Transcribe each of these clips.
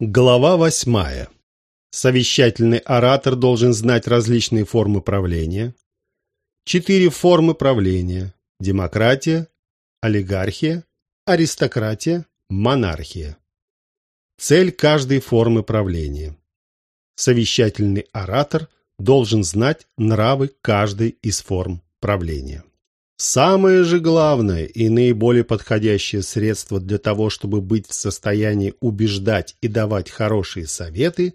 Глава восьмая. Совещательный оратор должен знать различные формы правления. Четыре формы правления. Демократия, олигархия, аристократия, монархия. Цель каждой формы правления. Совещательный оратор должен знать нравы каждой из форм правления. Самое же главное и наиболее подходящее средство для того, чтобы быть в состоянии убеждать и давать хорошие советы,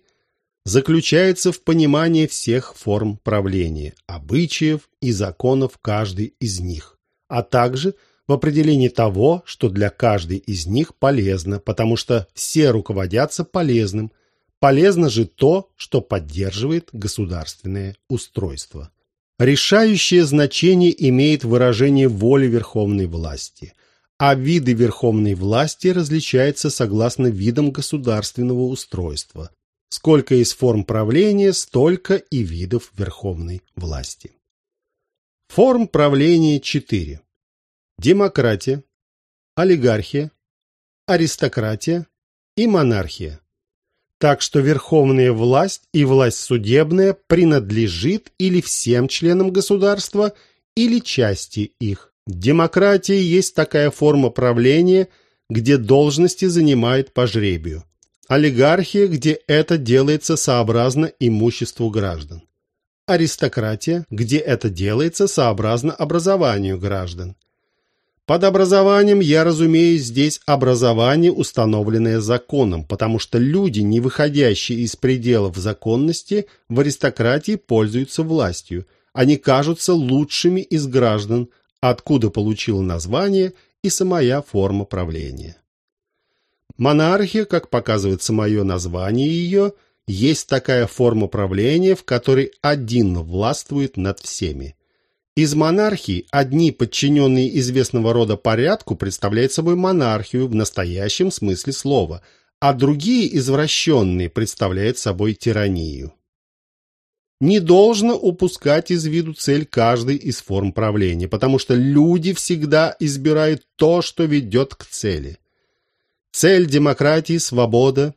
заключается в понимании всех форм правления, обычаев и законов каждой из них, а также в определении того, что для каждой из них полезно, потому что все руководятся полезным. Полезно же то, что поддерживает государственное устройство. Решающее значение имеет выражение воли верховной власти, а виды верховной власти различаются согласно видам государственного устройства. Сколько из форм правления, столько и видов верховной власти. Форм правления четыре: Демократия, олигархия, аристократия и монархия так что верховная власть и власть судебная принадлежит или всем членам государства, или части их. Демократия есть такая форма правления, где должности занимают по жребию. Олигархия, где это делается сообразно имуществу граждан. Аристократия, где это делается сообразно образованию граждан. Под образованием я разумею здесь образование, установленное законом, потому что люди, не выходящие из пределов законности, в аристократии пользуются властью. Они кажутся лучшими из граждан, откуда получила название и самая форма правления. Монархия, как показывает самое название ее, есть такая форма правления, в которой один властвует над всеми. Из монархии одни подчиненные известного рода порядку представляют собой монархию в настоящем смысле слова, а другие извращенные представляют собой тиранию. Не должно упускать из виду цель каждой из форм правления, потому что люди всегда избирают то, что ведет к цели. Цель демократии – свобода,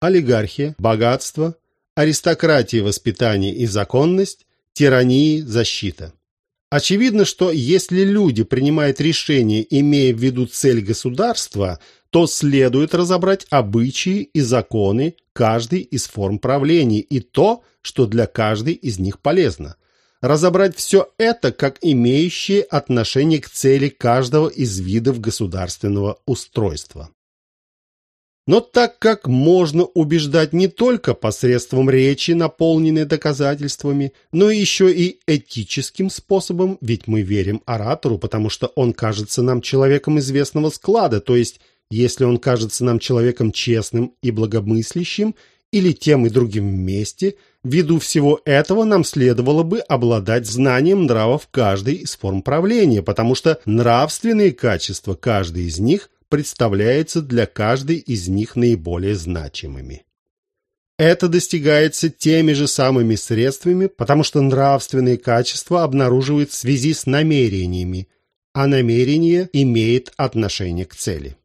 олигархия – богатство, аристократии – воспитание и законность, тирании – защита. Очевидно, что если люди принимают решения, имея в виду цель государства, то следует разобрать обычаи и законы каждой из форм правления и то, что для каждой из них полезно. Разобрать все это как имеющее отношение к цели каждого из видов государственного устройства. Но так как можно убеждать не только посредством речи, наполненной доказательствами, но еще и этическим способом, ведь мы верим оратору, потому что он кажется нам человеком известного склада, то есть если он кажется нам человеком честным и благомыслящим, или тем и другим вместе, ввиду всего этого нам следовало бы обладать знанием нравов каждой из форм правления, потому что нравственные качества каждой из них представляется для каждой из них наиболее значимыми. Это достигается теми же самыми средствами, потому что нравственные качества обнаруживают в связи с намерениями, а намерение имеет отношение к цели.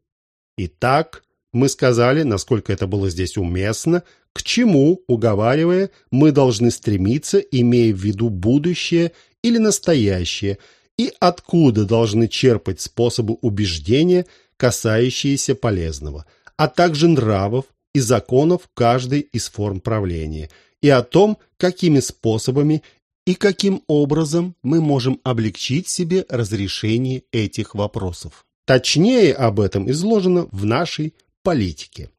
Итак, мы сказали, насколько это было здесь уместно, к чему, уговаривая, мы должны стремиться, имея в виду будущее или настоящее, и откуда должны черпать способы убеждения – касающиеся полезного, а также нравов и законов каждой из форм правления, и о том, какими способами и каким образом мы можем облегчить себе разрешение этих вопросов. Точнее об этом изложено в нашей политике.